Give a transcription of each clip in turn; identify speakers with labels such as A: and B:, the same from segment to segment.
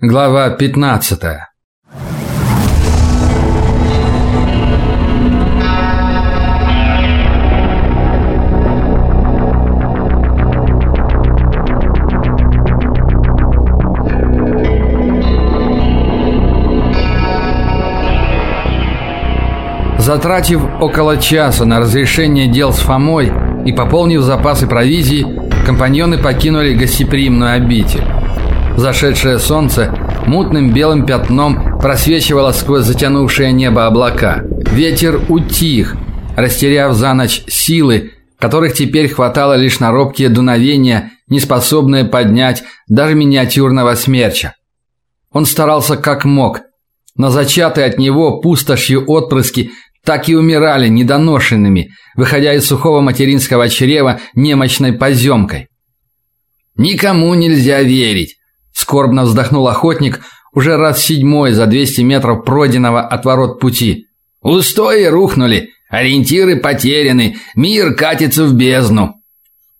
A: Глава 15. Затратив около часа на разрешение дел с Фомой и пополнив запасы провизии, компаньоны покинули гостеприимную обитель. Зашедшее солнце мутным белым пятном просвечивало сквозь затянувшее небо облака. Ветер утих, растеряв за ночь силы, которых теперь хватало лишь на робкие дуновения, неспособные поднять даже миниатюрного смерча. Он старался как мог, но зачатые от него пустошью отпрыски так и умирали недоношенными, выходя из сухого материнского чрева немощной поземкой. Никому нельзя верить, Скорбно вздохнул охотник, уже раз седьмой за 200 метров пройденного от ворот пути. Устои рухнули, ориентиры потеряны, мир катится в бездну.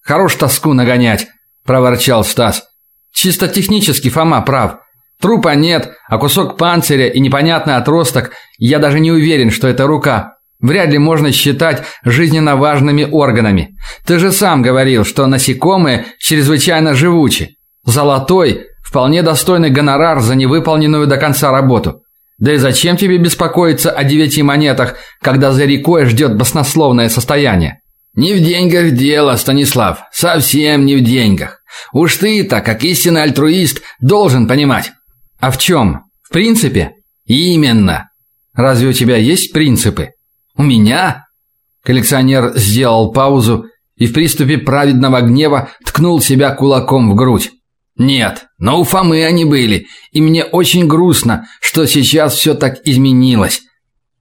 A: Хорош тоску нагонять, проворчал Стас. Чисто технически Фома прав. Трупа нет, а кусок панциря и непонятный отросток, я даже не уверен, что это рука. Вряд ли можно считать жизненно важными органами. Ты же сам говорил, что насекомые чрезвычайно живучи. Золотой Вполне достойный гонорар за невыполненную до конца работу. Да и зачем тебе беспокоиться о девяти монетах, когда за рекой ждет баснословное состояние? Не в деньгах дело, Станислав, совсем не в деньгах. Уж ты-то, как истинный альтруист, должен понимать. А в чем? В принципе? Именно. Разве у тебя есть принципы? У меня? Коллекционер сделал паузу и в приступе праведного гнева ткнул себя кулаком в грудь. Нет, но у Фомы они были, и мне очень грустно, что сейчас все так изменилось.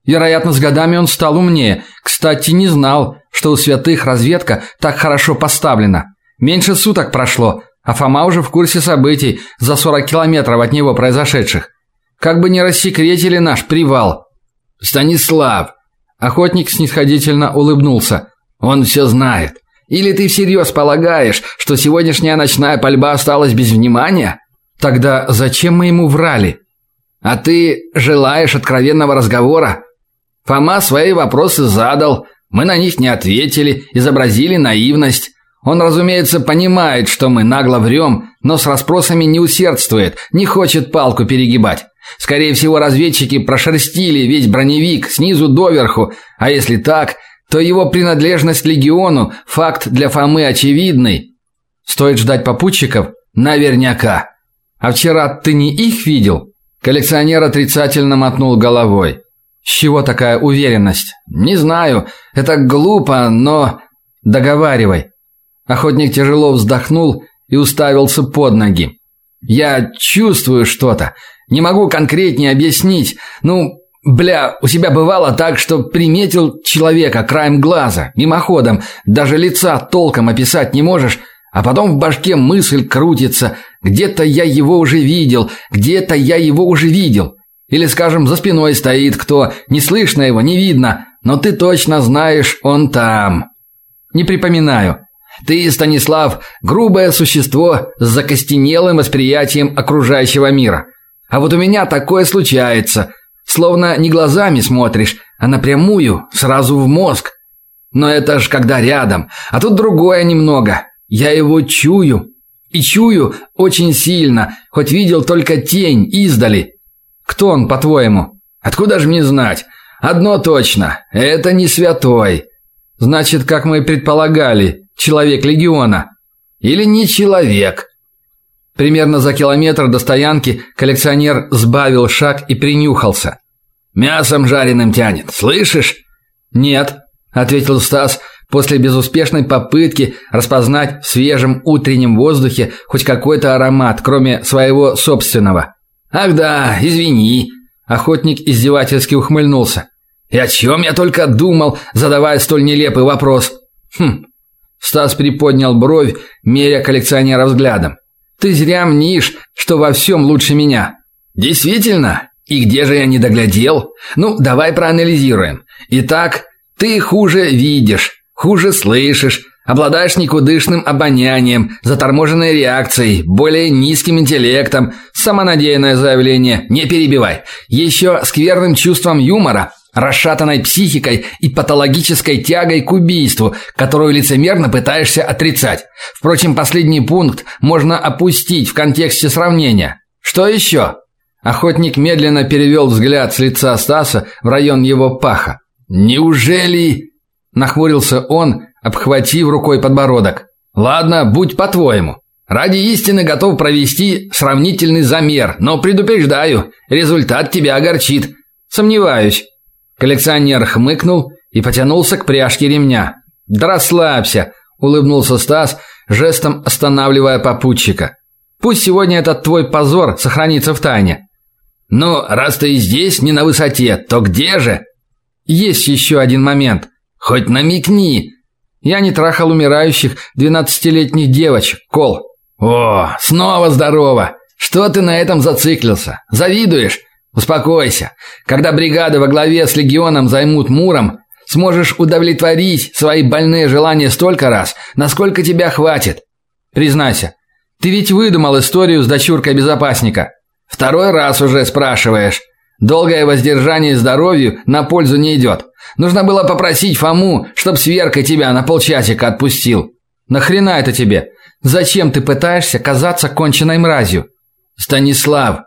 A: Вероятно, с годами он стал умнее. Кстати, не знал, что у святых разведка так хорошо поставлена. Меньше суток прошло, а Фома уже в курсе событий за 40 километров от него произошедших. Как бы не рассекретили наш привал. Станислав, охотник снисходительно улыбнулся. Он все знает. Или ты всерьез полагаешь, что сегодняшняя ночная пальба осталась без внимания? Тогда зачем мы ему врали? А ты желаешь откровенного разговора? Фома свои вопросы задал, мы на них не ответили, изобразили наивность. Он, разумеется, понимает, что мы нагло врем, но с расспросами не усердствует, не хочет палку перегибать. Скорее всего, разведчики прошерстили весь броневик снизу доверху, а если так, то его принадлежность легиону факт для Фомы очевидный. Стоит ждать попутчиков наверняка. А вчера ты не их видел? Коллекционер отрицательно мотнул головой. С чего такая уверенность? Не знаю, это глупо, но договаривай. Охотник тяжело вздохнул и уставился под ноги. Я чувствую что-то. Не могу конкретнее объяснить. Ну, Бля, у тебя бывало так, что приметил человека краем глаза, мимоходом, даже лица толком описать не можешь, а потом в башке мысль крутится: где-то я его уже видел, где-то я его уже видел. Или, скажем, за спиной стоит кто, не слышно его, не видно, но ты точно знаешь, он там. Не припоминаю. Ты, Станислав, грубое существо с закостенелым восприятием окружающего мира. А вот у меня такое случается. Словно не глазами смотришь, а напрямую, сразу в мозг. Но это ж когда рядом, а тут другое немного. Я его чую. И чую очень сильно, хоть видел только тень издали. Кто он, по-твоему? Откуда же мне знать? Одно точно, это не святой. Значит, как мы и предполагали, человек легиона. Или не человек. Примерно за километр до стоянки коллекционер сбавил шаг и принюхался. Мясом жареным тянет. Слышишь? Нет, ответил Стас после безуспешной попытки распознать в свежем утреннем воздухе хоть какой-то аромат, кроме своего собственного. Ах да, извини, охотник издевательски ухмыльнулся. И о чем я только думал, задавая столь нелепый вопрос. Хм. Стас приподнял бровь, меря коллекционера взглядом. Ты зря мнишь, что во всем лучше меня. Действительно? И где же я не доглядел? Ну, давай проанализируем. Итак, ты хуже видишь, хуже слышишь, Обладаешь никудышным обонянием, заторможенной реакцией, более низким интеллектом. Самонадеянное заявление. Не перебивай. Еще скверным чувством юмора, расшатанной психикой и патологической тягой к убийству, которую лицемерно пытаешься отрицать. Впрочем, последний пункт можно опустить в контексте сравнения. Что еще? Охотник медленно перевел взгляд с лица Стаса в район его паха. Неужели нахмурился он, обхватив рукой подбородок. Ладно, будь по-твоему. Ради истины готов провести сравнительный замер, но предупреждаю, результат тебя огорчит. Сомневаюсь. Коллекционер хмыкнул и потянулся к пряжке ремня. "Да расслабься", улыбнулся Стас, жестом останавливая попутчика. "Пусть сегодня этот твой позор сохранится в тайне. Но раз ты здесь не на высоте, то где же? Есть еще один момент. Хоть намекни, я не трахал умирающих двенадцатилетних девочек, Кол. О, снова здорово. Что ты на этом зациклился? Завидуешь? Успокойся. Когда бригады во главе с легионом займут Муром, сможешь удовлетворить свои больные желания столько раз, насколько тебя хватит. Признайся, ты ведь выдумал историю с дочуркой безопасника. Второй раз уже спрашиваешь. Долгое воздержание здоровью на пользу не идет. Нужно было попросить Фому, чтоб сверка тебя на полчасика отпустил. Нахрена это тебе? Зачем ты пытаешься казаться конченной мразью? Станислав.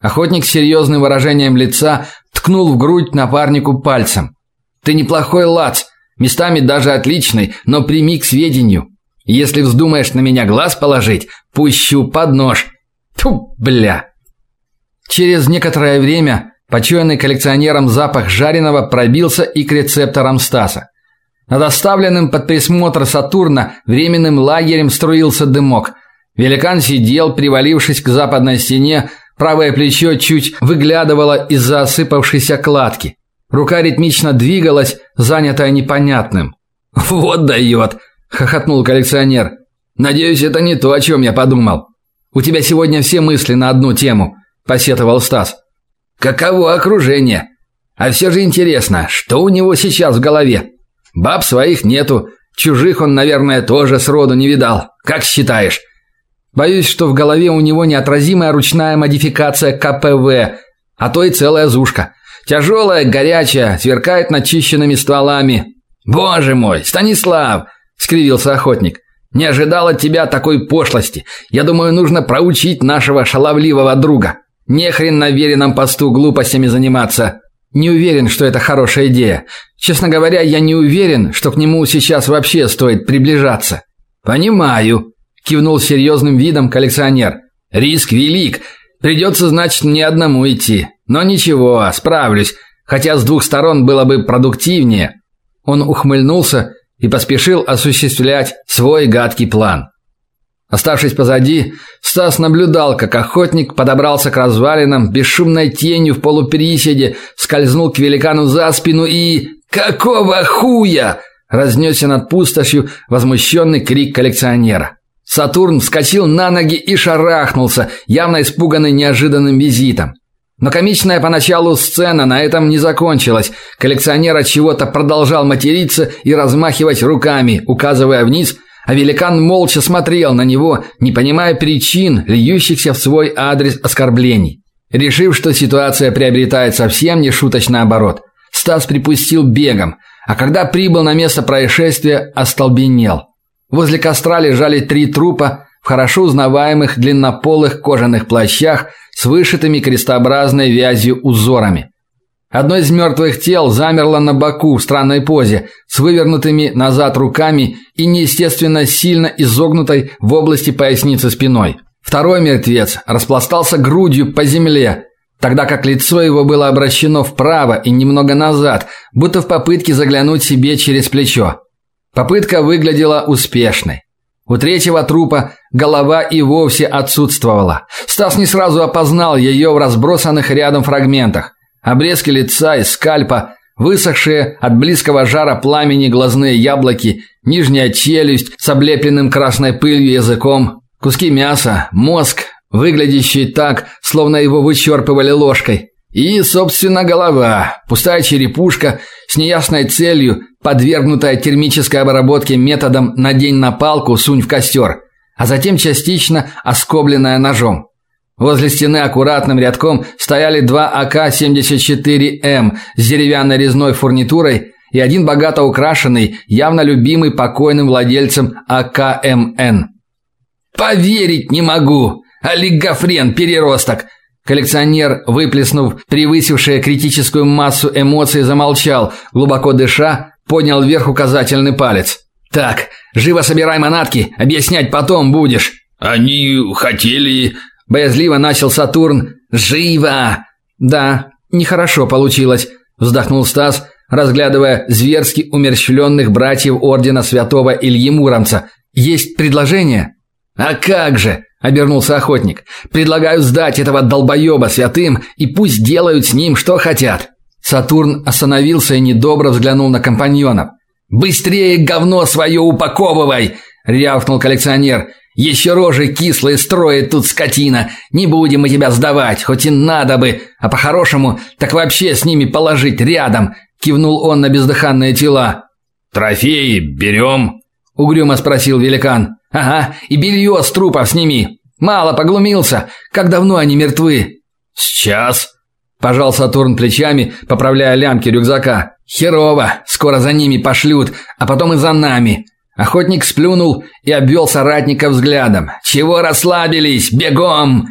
A: Охотник с серьезным выражением лица ткнул в грудь напарнику пальцем. Ты неплохой лац, местами даже отличный, но прими к сведению. Если вздумаешь на меня глаз положить, пущу под нож. Тьфу, бля. Через некоторое время почуянный коллекционером запах жареного пробился и к рецепторам Стаса. Над оставленным под присмотр Сатурна временным лагерем струился дымок. Великан сидел, привалившись к западной стене, правое плечо чуть выглядывало из-за осыпавшейся кладки. Рука ритмично двигалась, занятая непонятным. «Вот дает!» – хохотнул коллекционер. «Надеюсь, это не то, о чем я подумал. У тебя сегодня все мысли на одну тему посетовал Стас. Каково окружение? А все же интересно, что у него сейчас в голове? Баб своих нету, чужих он, наверное, тоже сроду не видал. Как считаешь? Боюсь, что в голове у него неотразимая ручная модификация КПВ, а то и целая зушка. Тяжелая, горячая, сверкает начищенными стволами. Боже мой, Станислав, скривился охотник. Не ожидал от тебя такой пошлости. Я думаю, нужно проучить нашего шаловливого друга. Не хрен на веренном посту глупостями заниматься. Не уверен, что это хорошая идея. Честно говоря, я не уверен, что к нему сейчас вообще стоит приближаться. Понимаю, кивнул серьезным видом коллекционер. Риск велик. Придется, значит, мне одному идти. Но ничего, справлюсь. Хотя с двух сторон было бы продуктивнее. Он ухмыльнулся и поспешил осуществлять свой гадкий план. Оставшись позади, Стас наблюдал, как охотник подобрался к развалинам, бесшумной тенью в полуприседе скользнул к великану за спину и какого хуя разнесся над пустошью возмущенный крик коллекционера. Сатурн вскочил на ноги и шарахнулся, явно испуганный неожиданным визитом. Но комичная поначалу сцена на этом не закончилась. Коллекционер от чего-то продолжал материться и размахивать руками, указывая вниз – а великан молча смотрел на него, не понимая причин льющихся в свой адрес оскорблений. Решив, что ситуация приобретает совсем не шуточный оборот, Стас припустил бегом, а когда прибыл на место происшествия, остолбенел. Возле костра лежали три трупа в хорошо узнаваемых длиннополых кожаных плащах с вышитыми крестообразной вязью узорами. Одно из мертвых тел замерло на боку в странной позе, с вывернутыми назад руками и неестественно сильно изогнутой в области поясницы спиной. Второй мертвец распластался грудью по земле, тогда как лицо его было обращено вправо и немного назад, будто в попытке заглянуть себе через плечо. Попытка выглядела успешной. У третьего трупа голова и вовсе отсутствовала. Стас не сразу опознал ее в разбросанных рядом фрагментах. Обрезки лица и скальпа, высохшие от близкого жара пламени глазные яблоки, нижняя челюсть с облепленным красной пылью языком, куски мяса, мозг, выглядящий так, словно его вычерпывали ложкой, И, собственно, голова, пустая черепушка с неясной целью, подвергнутая термической обработке методом «надень на палку, сунь в костер», а затем частично оскобленная ножом. Возле стены аккуратным рядком стояли два АК-74М с деревянной резной фурнитурой и один богато украшенный, явно любимый покойным владельцем АКМН. «Поверить не могу! Олигофрен, переросток!» Коллекционер, выплеснув превысившее критическую массу эмоций, замолчал, глубоко дыша, поднял вверх указательный палец. «Так, живо собирай манатки, объяснять потом будешь».
B: «Они хотели...»
A: Боязливо начал Сатурн. «Живо!» «Да, нехорошо получилось», – вздохнул Стас, разглядывая зверски умерщвленных братьев Ордена Святого Ильи Муромца. «Есть предложение?» «А как же!» – обернулся охотник. «Предлагаю сдать этого долбоеба святым, и пусть делают с ним, что хотят». Сатурн остановился и недобро взглянул на компаньонов. «Быстрее говно свое упаковывай!» – рявкнул коллекционер. «Еще рожи кислые строит тут скотина. Не будем мы тебя сдавать, хоть и надо бы. А по-хорошему, так вообще с ними положить рядом!» – кивнул он на бездыханные тела.
B: «Трофеи берем?»
A: – угрюмо спросил великан. Ага, и белье с трупов сними. Мало поглумился. Как давно они мертвы?
B: Сейчас.
A: Пожал Сатурн плечами, поправляя лямки рюкзака. Херово, скоро за ними пошлют, а потом и за нами. Охотник сплюнул и обвел соратника взглядом. Чего расслабились? Бегом!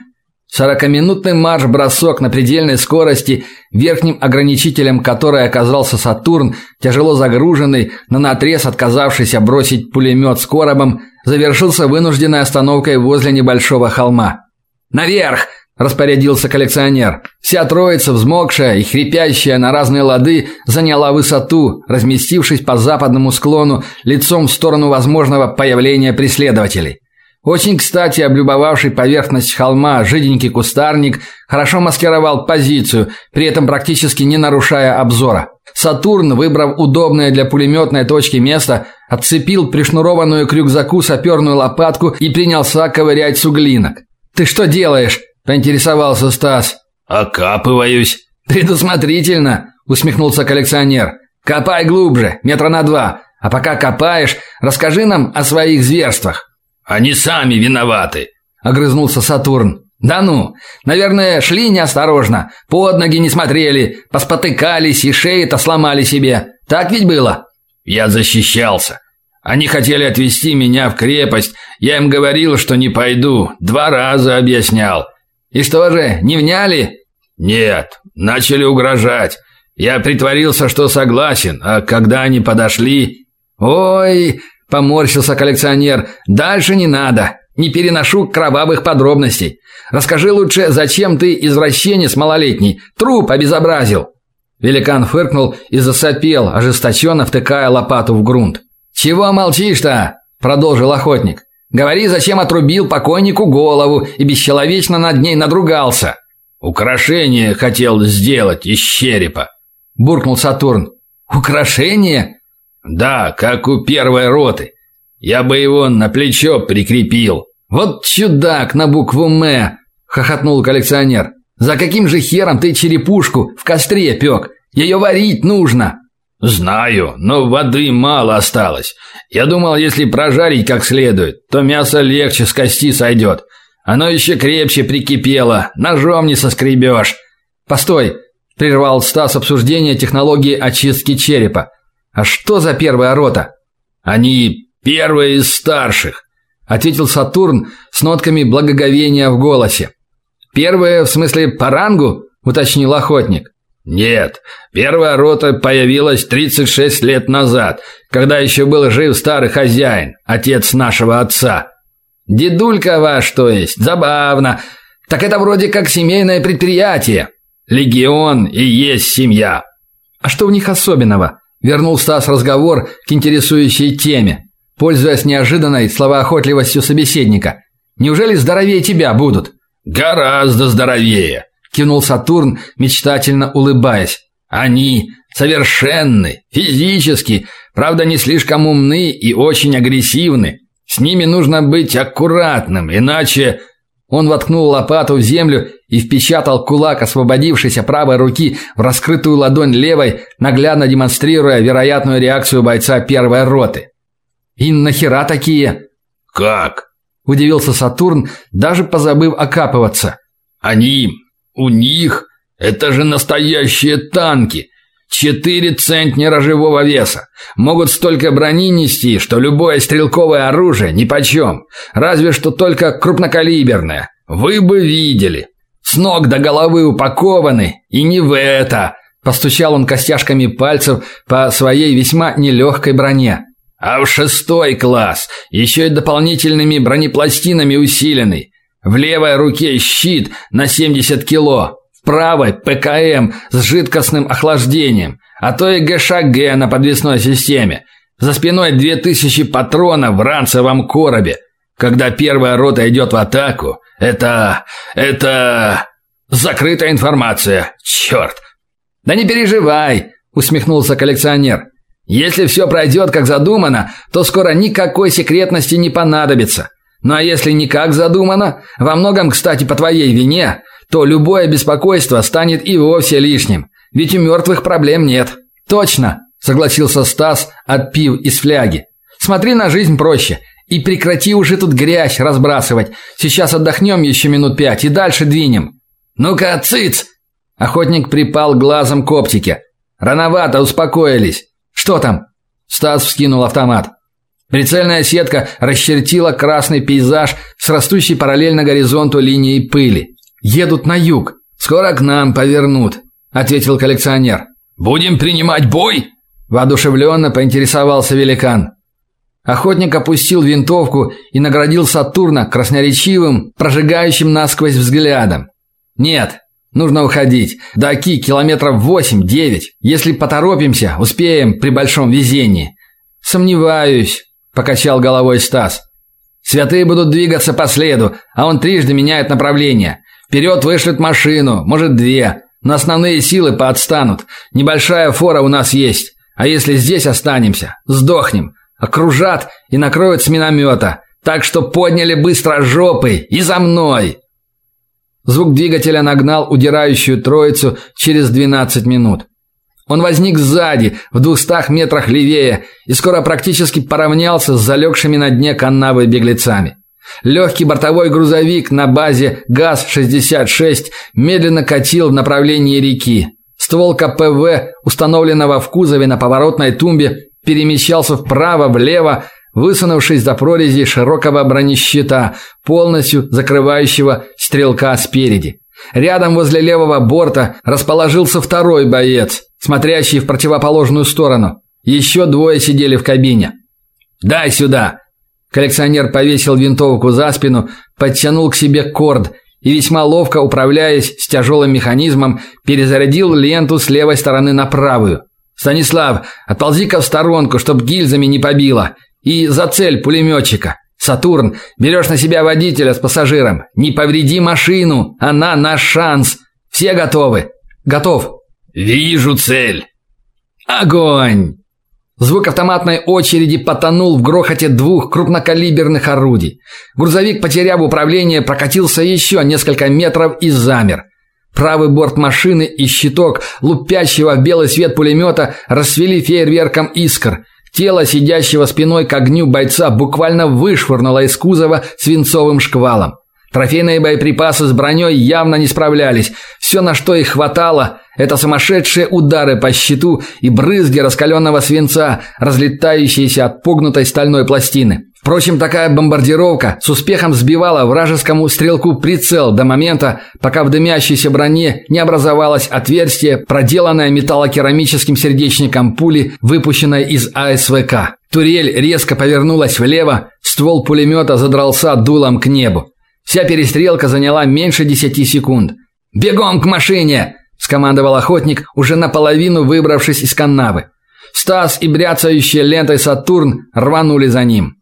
A: Сорокаминутный марш-бросок на предельной скорости, верхним ограничителем которой оказался Сатурн, тяжело загруженный, но наотрез отказавшийся бросить пулемет с коробом, завершился вынужденной остановкой возле небольшого холма. «Наверх!» – распорядился коллекционер. Вся троица, взмокшая и хрипящая на разные лады, заняла высоту, разместившись по западному склону лицом в сторону возможного появления преследователей. Очень кстати облюбовавший поверхность холма жиденький кустарник хорошо маскировал позицию, при этом практически не нарушая обзора. Сатурн, выбрав удобное для пулеметной точки место, отцепил пришнурованную к рюкзаку саперную лопатку и принялся ковырять суглинок. «Ты что делаешь?» – поинтересовался Стас.
B: «Окапываюсь».
A: «Предусмотрительно», – усмехнулся коллекционер. «Копай глубже, метра на два, а пока копаешь, расскажи нам о своих зверствах».
B: Они сами виноваты,
A: огрызнулся Сатурн. Да ну, наверное, шли неосторожно, под ноги не смотрели, поспотыкались и шеи-то сломали себе. Так ведь было?
B: Я защищался. Они хотели отвезти меня в крепость. Я им говорил, что не пойду, два раза объяснял.
A: И что же, не вняли?
B: Нет, начали угрожать. Я притворился, что согласен, а когда они подошли,
A: ой, Поморщился коллекционер. Дальше не надо. Не переношу кровавых подробностей. Расскажи лучше, зачем ты извращенец малолетний труп обезобразил? Великан фыркнул и засопел, ожесточенно втыкая лопату в грунт. Чего молчишь-то? продолжил охотник. Говори, зачем отрубил покойнику голову и бесчеловечно над ней надругался.
B: Украшение хотел сделать из черепа,
A: буркнул Сатурн. Украшение?
B: Да, как у первой роты. Я бы его на плечо прикрепил.
A: Вот чудак на букву М, хохотнул коллекционер. За каким же хером ты черепушку в костре пек? Ее варить нужно.
B: Знаю, но воды мало осталось. Я думал, если прожарить как следует, то мясо легче с кости сойдет. Оно еще крепче прикипело, ножом не соскребешь.
A: Постой, прервал Стас обсуждение технологии очистки черепа. А что за первая рота?
B: Они первые из старших,
A: ответил Сатурн с нотками благоговения в голосе. Первая в смысле по рангу, уточнил охотник.
B: Нет, первая рота появилась 36 лет назад, когда еще был жив старый хозяин, отец нашего отца.
A: Дедулька ваш, то есть. Забавно. Так это вроде как семейное предприятие.
B: Легион и есть семья.
A: А что в них особенного? Вернул Стас разговор к интересующей теме, пользуясь неожиданной словоохотливостью собеседника. Неужели здоровее тебя будут?
B: Гораздо здоровее,
A: кивнул Сатурн, мечтательно улыбаясь.
B: Они совершенны, физически, правда, не слишком умны и очень агрессивны. С ними нужно быть аккуратным, иначе
A: Он воткнул лопату в землю и впечатал кулак освободившейся правой руки в раскрытую ладонь левой, наглядно демонстрируя вероятную реакцию бойца первой роты. «И нахера такие?»
B: «Как?»
A: – удивился Сатурн, даже позабыв окапываться.
B: «Они... у них... это же настоящие танки!» Четыре центнера живого веса. Могут столько брони нести, что любое стрелковое оружие нипочем. Разве что только крупнокалиберное. Вы бы видели. С ног до головы упакованы. И не в это. Постучал он костяшками пальцев по своей весьма нелегкой броне. А в шестой класс. Еще и дополнительными бронепластинами усиленный. В левой руке щит на 70 кило правой ПКМ с жидкостным охлаждением, а то и ГШГ на подвесной системе. За спиной 2000 патронов в ранцевом коробе. Когда первая рота идет в атаку, это... это... закрытая информация. Черт!» «Да не переживай!» – усмехнулся коллекционер. «Если все пройдет, как задумано, то скоро никакой секретности не понадобится. Ну а если не как задумано, во многом, кстати, по твоей вине, то любое беспокойство станет и вовсе лишним, ведь у мертвых проблем нет. Точно, согласился Стас, отпив из фляги. Смотри на жизнь проще и прекрати уже тут грязь разбрасывать. Сейчас отдохнем еще минут пять и дальше двинем. Ну-ка, цыц! Охотник припал глазом к оптике. Рановато успокоились. Что там? Стас вскинул автомат. Прицельная сетка расчертила красный пейзаж с растущей параллельно горизонту линией пыли. Едут на юг. Скоро к нам повернут, ответил коллекционер. Будем принимать бой? воодушевленно поинтересовался великан. Охотник опустил винтовку и наградил Сатурна красноречивым, прожигающим насквозь взглядом. Нет, нужно уходить. До Оки километров восемь-девять. Если поторопимся, успеем при большом везении. Сомневаюсь, покачал головой Стас. Святые будут двигаться по следу, а он трижды меняет направление. Вперед вышлют машину, может, две. Но основные силы поотстанут. Небольшая фора у нас есть. А если здесь останемся, сдохнем. Окружат и накроют с миномета. Так что подняли быстро жопы и за мной. Звук двигателя нагнал удирающую троицу через 12 минут. Он возник сзади, в двухстах метрах левее, и скоро практически поравнялся с залегшими на дне канавы беглецами. Легкий бортовой грузовик на базе ГАЗ-66 медленно катил в направлении реки. Ствол КПВ, установленного в кузове на поворотной тумбе, перемещался вправо-влево, высунувшись за прорези широкого бронещита, полностью закрывающего стрелка спереди. Рядом возле левого борта расположился второй боец, смотрящий в противоположную сторону. Еще двое сидели в кабине. «Дай сюда!» Коллекционер повесил винтовку за спину, подтянул к себе корд и весьма ловко, управляясь с тяжелым механизмом, перезарядил ленту с левой стороны на правую. Станислав, отползи-ка в сторонку, чтоб гильзами не побило, и за цель пулеметчика. Сатурн, берешь на себя водителя с пассажиром. Не повреди машину, она наш шанс. Все готовы? Готов. Вижу цель.
A: Огонь. Звук автоматной очереди потонул в грохоте двух крупнокалиберных орудий. Грузовик, потеряв управление, прокатился еще несколько метров и замер. Правый борт машины и щиток, лупящего в белый свет пулемета, расцвели фейерверком искр. Тело сидящего спиной к огню бойца буквально вышвырнуло из кузова свинцовым шквалом. Трофейные боеприпасы с броней явно не справлялись. Все, на что их хватало, это сумасшедшие удары по щиту и брызги раскаленного свинца, разлетающиеся от погнутой стальной пластины. Впрочем, такая бомбардировка с успехом сбивала вражескому стрелку прицел до момента, пока в дымящейся броне не образовалось отверстие, проделанное металлокерамическим сердечником пули, выпущенной из АСВК. Турель резко повернулась влево, ствол пулемета задрался дулом к небу. Вся перестрелка заняла меньше десяти секунд. «Бегом к машине!» – скомандовал охотник, уже наполовину выбравшись из канавы. Стас и бряцающая лентой Сатурн рванули за ним.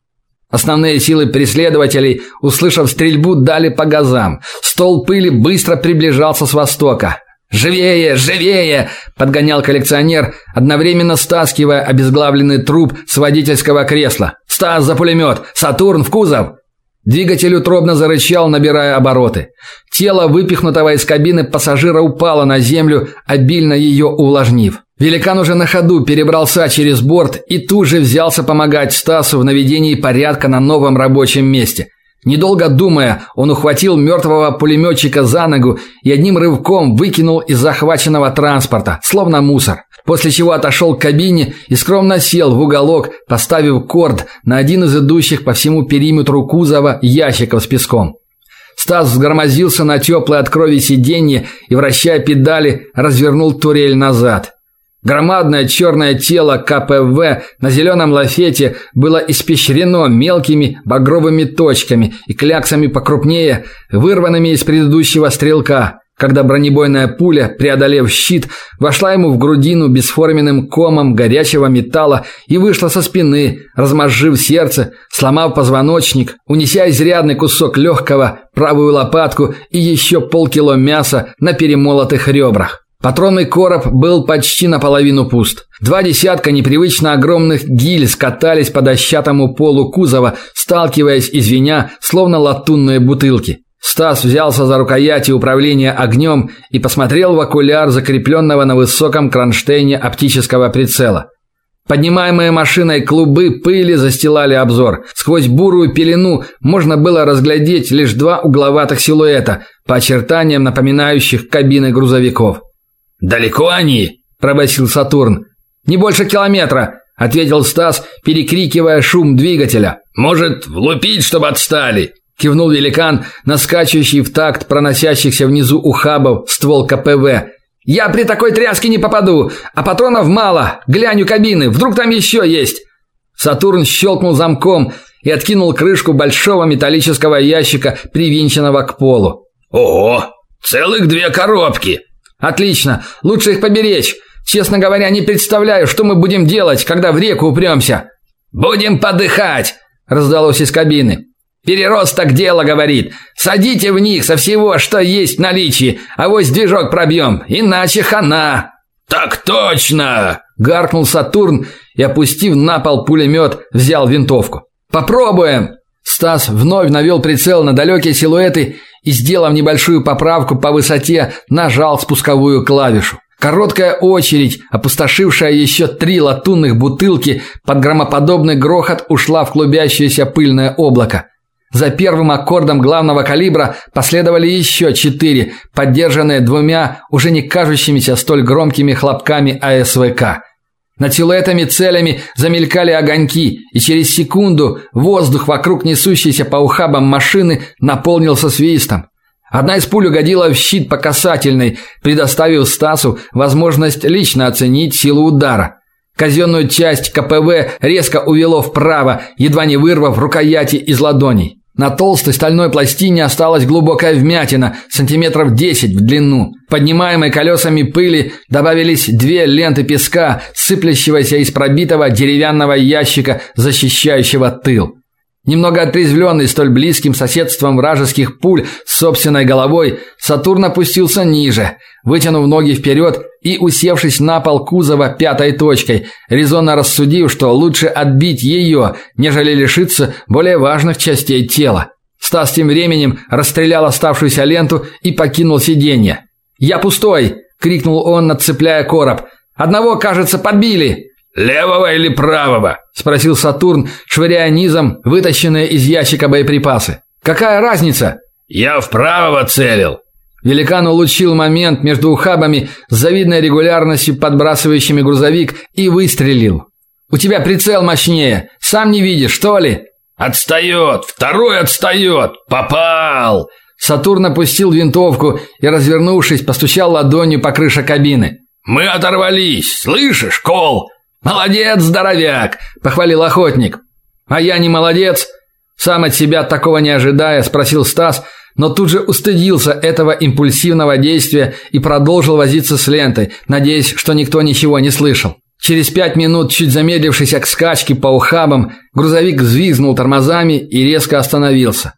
A: Основные силы преследователей, услышав стрельбу, дали по газам. Стол пыли быстро приближался с востока. «Живее, живее!» – подгонял коллекционер, одновременно стаскивая обезглавленный труп с водительского кресла. «Стас за пулемет! Сатурн в кузов!» Двигатель утробно зарычал, набирая обороты. Тело выпихнутого из кабины пассажира упало на землю, обильно ее увлажнив. Великан уже на ходу перебрался через борт и тут же взялся помогать Стасу в наведении порядка на новом рабочем месте. Недолго думая, он ухватил мертвого пулеметчика за ногу и одним рывком выкинул из захваченного транспорта, словно мусор. После чего отошел к кабине и скромно сел в уголок, поставив корд на один из идущих по всему периметру кузова ящиков с песком. Стас взгромозился на теплое от крови сиденье и, вращая педали, развернул турель назад. Громадное черное тело КПВ на зеленом лафете было испещрено мелкими багровыми точками и кляксами покрупнее, вырванными из предыдущего стрелка, когда бронебойная пуля, преодолев щит, вошла ему в грудину бесформенным комом горячего металла и вышла со спины, размозжив сердце, сломав позвоночник, унеся изрядный кусок легкого, правую лопатку и еще полкило мяса на перемолотых ребрах. Патронный короб был почти наполовину пуст. Два десятка непривычно огромных гильз катались по дощатому полу кузова, сталкиваясь и словно латунные бутылки. Стас взялся за рукояти управления огнем и посмотрел в окуляр закрепленного на высоком кронштейне оптического прицела. Поднимаемые машиной клубы пыли застилали обзор. Сквозь бурую пелену можно было разглядеть лишь два угловатых силуэта, по очертаниям напоминающих кабины грузовиков.
B: «Далеко они?» – пробасил Сатурн.
A: «Не больше километра», – ответил Стас, перекрикивая шум двигателя.
B: «Может, влупить, чтобы отстали?»
A: – кивнул великан, наскачивающий в такт проносящихся внизу ухабов ствол КПВ. «Я при такой тряске не попаду, а патронов мало. Глянь у кабины, вдруг там еще есть». Сатурн щелкнул замком и откинул крышку большого металлического ящика, привинченного к полу.
B: «Ого! Целых две коробки!»
A: Отлично. Лучше их поберечь. Честно говоря, не представляю, что мы будем делать, когда в реку упремся».
B: Будем подыхать, раздалось из кабины.
A: Переросток дело говорит. Садите в них со всего, что есть в наличии, а вось движок пробьем, иначе хана.
B: Так точно,
A: гаркнул Сатурн и опустив на пол пулемет, взял винтовку. Попробуем. Стас вновь навел прицел на далекие силуэты и, сделав небольшую поправку по высоте, нажал спусковую клавишу. Короткая очередь, опустошившая еще три латунных бутылки, под громоподобный грохот ушла в клубящееся пыльное облако. За первым аккордом главного калибра последовали еще четыре, поддержанные двумя уже не кажущимися столь громкими хлопками АСВК. Над силуэтами целями замелькали огоньки, и через секунду воздух вокруг несущейся по ухабам машины наполнился свистом. Одна из пуль угодила в щит по касательной, предоставив Стасу возможность лично оценить силу удара. Казенную часть КПВ резко увело вправо, едва не вырвав рукояти из ладоней. На толстой стальной пластине осталась глубокая вмятина, сантиметров 10 в длину. Поднимаемой колесами пыли добавились две ленты песка, сыплящегося из пробитого деревянного ящика, защищающего тыл. Немного отрезвленный столь близким соседством вражеских пуль с собственной головой, Сатурн опустился ниже, вытянув ноги вперед и усевшись на пол кузова пятой точкой, резонно рассудив, что лучше отбить ее, нежели лишиться более важных частей тела. Стас тем временем расстрелял оставшуюся ленту и покинул сиденье. "Я пустой!" крикнул он, нацепляя короб. "Одного, кажется, подбили!"
B: «Левого или правого?»
A: – спросил Сатурн, швыряя низом вытащенные из ящика боеприпасы. «Какая разница?»
B: «Я в правого целил».
A: Великан улучил момент между ухабами с завидной регулярностью подбрасывающими грузовик и выстрелил. «У тебя прицел мощнее. Сам не видишь, что ли?»
B: «Отстает! Второй отстает! Попал!»
A: Сатурн опустил винтовку и, развернувшись, постучал ладонью по крыше кабины.
B: «Мы оторвались! Слышишь, Кол?
A: Молодец, здоровяк, похвалил охотник. А я не молодец, сам от себя такого не ожидая, спросил Стас, но тут же устыдился этого импульсивного действия и продолжил возиться с лентой, надеясь, что никто ничего не слышал. Через пять минут, чуть замедлившись к скачке по ухабам, грузовик взвизгнул тормозами и резко остановился.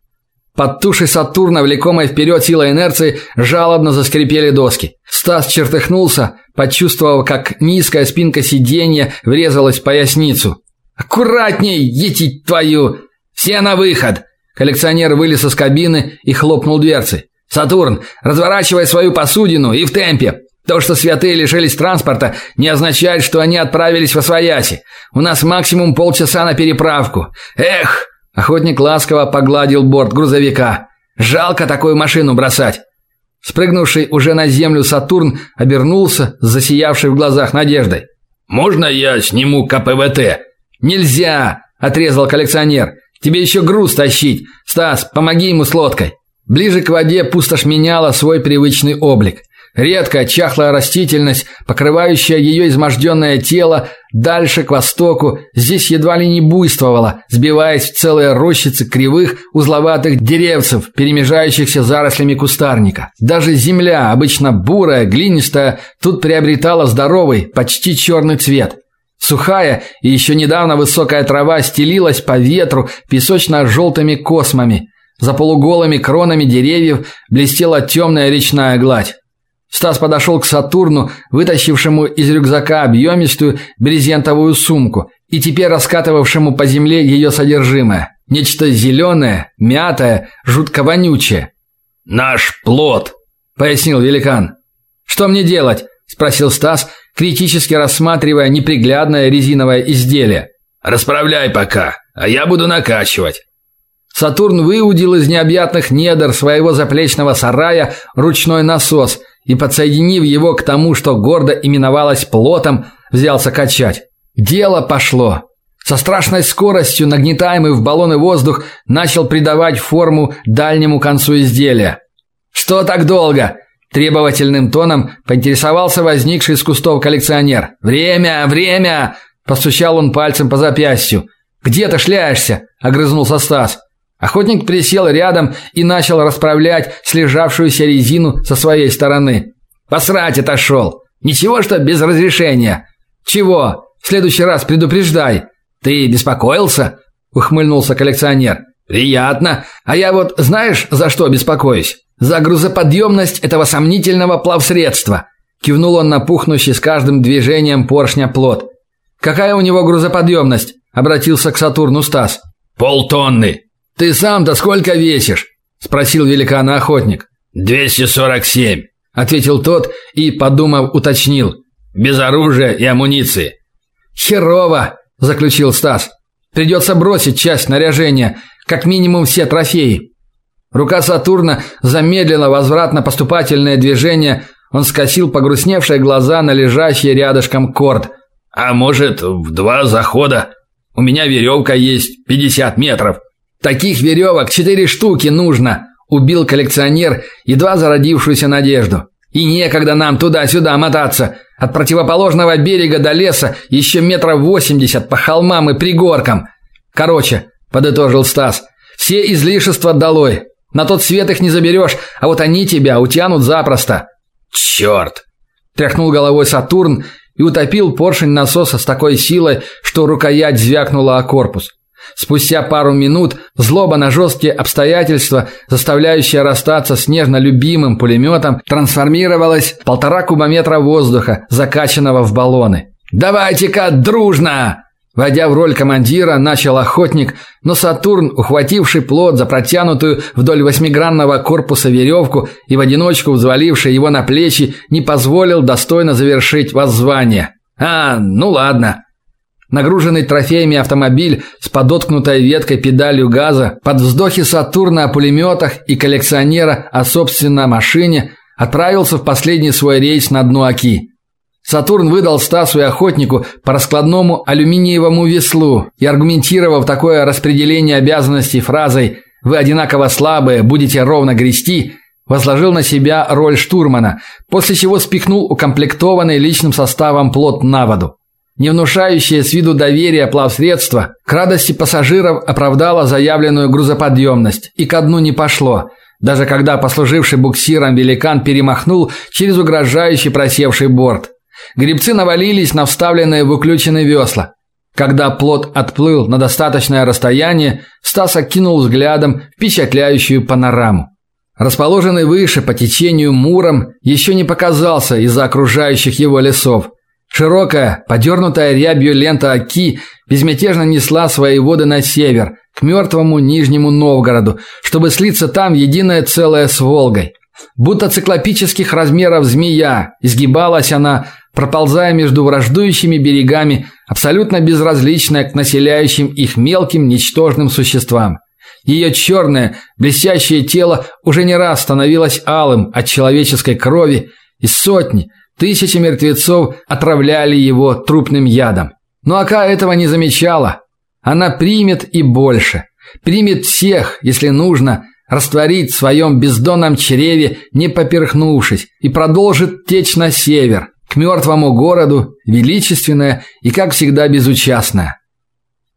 A: Под тушей Сатурна, влекомой вперед силой инерции, жалобно заскрипели доски. Стас чертыхнулся, почувствовав, как низкая спинка сиденья врезалась в поясницу. «Аккуратней, етить твою! Все на выход!» Коллекционер вылез из кабины и хлопнул дверцей. «Сатурн, разворачивай свою посудину и в темпе. То, что святые лишились транспорта, не означает, что они отправились во свояси. У нас максимум полчаса на переправку. Эх!» Охотник ласково погладил борт грузовика. «Жалко такую машину бросать». Спрыгнувший уже на землю Сатурн обернулся, засиявший в глазах надеждой.
B: «Можно я сниму КПВТ?»
A: «Нельзя!» – отрезал коллекционер. «Тебе еще груз тащить. Стас, помоги ему с лодкой». Ближе к воде пустошь меняла свой привычный облик. Редкая чахлая растительность, покрывающая ее изможденное тело, дальше к востоку, здесь едва ли не буйствовала, сбиваясь в целые рощицы кривых, узловатых деревцев, перемежающихся зарослями кустарника. Даже земля, обычно бурая, глинистая, тут приобретала здоровый, почти черный цвет. Сухая и еще недавно высокая трава стелилась по ветру песочно-желтыми космами. За полуголыми кронами деревьев блестела темная речная гладь. Стас подошел к Сатурну, вытащившему из рюкзака объемистую брезентовую сумку и теперь раскатывавшему по земле ее содержимое. Нечто зеленое, мятое, жутко вонючее.
B: «Наш плод», — пояснил великан.
A: «Что мне делать?» – спросил Стас, критически рассматривая неприглядное резиновое изделие.
B: «Расправляй пока, а я буду накачивать».
A: Сатурн выудил из необъятных недр своего заплечного сарая ручной насос и, подсоединив его к тому, что гордо именовалось плотом, взялся качать. Дело пошло. Со страшной скоростью нагнетаемый в баллоны воздух начал придавать форму дальнему концу изделия. «Что так долго?» Требовательным тоном поинтересовался возникший из кустов коллекционер. «Время! Время!» – постучал он пальцем по запястью. «Где ты шляешься?» – огрызнулся Стас. Охотник присел рядом и начал расправлять слежавшуюся резину со своей стороны. «Посрать отошел! Ничего, что без разрешения!» «Чего? В следующий раз предупреждай!» «Ты беспокоился?» – ухмыльнулся коллекционер. «Приятно. А я вот знаешь, за что беспокоюсь? За грузоподъемность этого сомнительного плавсредства!» Кивнул он на пухнущий с каждым движением поршня плот. «Какая у него грузоподъемность?» – обратился к Сатурну Стас.
B: «Полтонны»,
A: «Ты сам-то сколько весишь?» – спросил.
B: «Двести сорок семь», –
A: ответил тот и, подумав, уточнил.
B: «Без оружия и амуниции».
A: «Херово», – заключил Стас. «Придется бросить часть снаряжения, как минимум все трофеи». Рука Сатурна замедлила возвратно-поступательное движение, он скосил погрустневшие глаза на лежащий рядышком корд.
B: «А может, в два захода? У меня веревка есть, пятьдесят метров».
A: Таких веревок четыре штуки нужно, убил коллекционер едва зародившуюся надежду. И некогда нам туда-сюда мотаться. От противоположного берега до леса еще метров восемьдесят по холмам и пригоркам. Короче, подытожил Стас, все излишества долой. На тот свет их не заберешь, а вот они тебя утянут запросто.
B: Черт!
A: Тряхнул головой Сатурн и утопил поршень насоса с такой силой, что рукоять звякнула о корпус. Спустя пару минут злоба на жесткие обстоятельства, заставляющая расстаться с нежно любимым пулеметом, трансформировалась в полтора кубометра воздуха, закачанного в баллоны. «Давайте-ка дружно!» Войдя в роль командира, начал охотник, но Сатурн, ухвативший плот за протянутую вдоль восьмигранного корпуса веревку и в одиночку взваливший его на плечи, не позволил достойно завершить воззвание. «А, ну ладно». Нагруженный трофеями автомобиль с подоткнутой веткой педалью газа, под вздохи Сатурна о пулеметах и коллекционера о собственной машине отправился в последний свой рейс на дно Оки. Сатурн выдал Стасу и охотнику по раскладному алюминиевому веслу и аргументировав такое распределение обязанностей фразой «Вы одинаково слабые, будете ровно грести», возложил на себя роль штурмана, после чего спихнул укомплектованный личным составом плот на воду. Не внушающее с виду доверия плавсредство к радости пассажиров оправдало заявленную грузоподъемность и ко дну не пошло, даже когда послуживший буксиром великан перемахнул через угрожающий просевший борт. Гребцы навалились на вставленные выключенные весла. Когда плот отплыл на достаточное расстояние, Стас окинул взглядом впечатляющую панораму. Расположенный выше по течению Муром еще не показался из-за окружающих его лесов. Широкая, подернутая рябью лента Оки безмятежно несла свои воды на север, к мертвому Нижнему Новгороду, чтобы слиться там единое целое с Волгой. Будто циклопических размеров змея, изгибалась она, проползая между враждующими берегами, абсолютно безразличная к населяющим их мелким ничтожным существам. Ее черное, блестящее тело уже не раз становилось алым от человеческой крови, и сотни, тысячи мертвецов отравляли его трупным ядом. Но Ака этого не замечала. Она примет и больше. Примет всех, если нужно, растворить в своем бездонном чреве, не поперхнувшись, и продолжит течь на север, к мертвому городу, величественная и, как всегда, безучастная.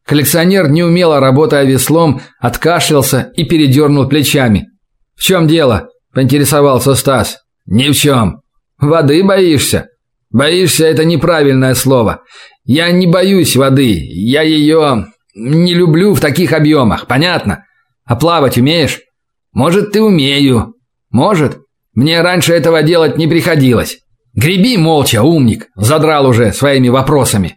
A: Коллекционер, неумело работая веслом, откашлялся и передернул плечами. «В чем дело?» – поинтересовался Стас. «Ни в чем. Воды боишься?» «Боишься – это неправильное слово. Я не боюсь воды. Я ее не люблю в таких объемах, понятно? А плавать умеешь?» Может, ты умею. Может. Мне раньше этого делать не приходилось. Греби молча, умник, задрал уже своими вопросами.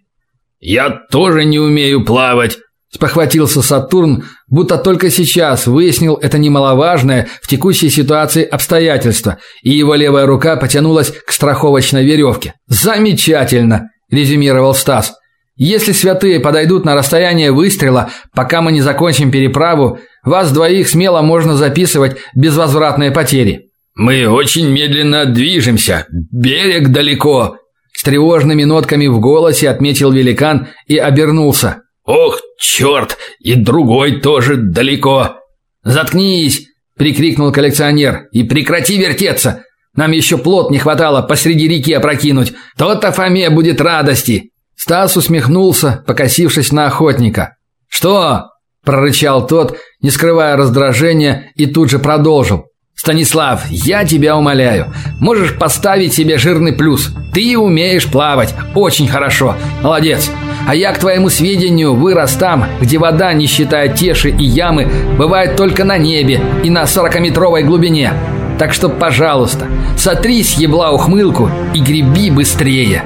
A: Я тоже не умею плавать, спохватился Сатурн, будто только сейчас выяснил это немаловажное в текущей ситуации обстоятельство, и его левая рука потянулась к страховочной веревке. Замечательно, резюмировал Стас. Если святые подойдут на расстояние выстрела, пока мы не закончим переправу, вас двоих смело можно записывать безвозвратные потери. Мы очень медленно движемся. Берег далеко. С тревожными нотками в голосе отметил великан и обернулся. Ох, черт, и другой тоже далеко. Заткнись, прикрикнул коллекционер. И прекрати вертеться. Нам еще плот не хватало посреди реки опрокинуть. То-то Фоме будет радости. Стас усмехнулся, покосившись на охотника. Что? прорычал тот, не скрывая раздражения, и тут же продолжил. Станислав, я тебя умоляю, можешь поставить себе жирный плюс. Ты умеешь плавать, очень хорошо. Молодец. А я к твоему сведению вырос там, где вода, не считая теши и ямы, бывает только на небе и на сорокаметровой глубине. Так что, пожалуйста, сотрись ебла ухмылку и греби быстрее.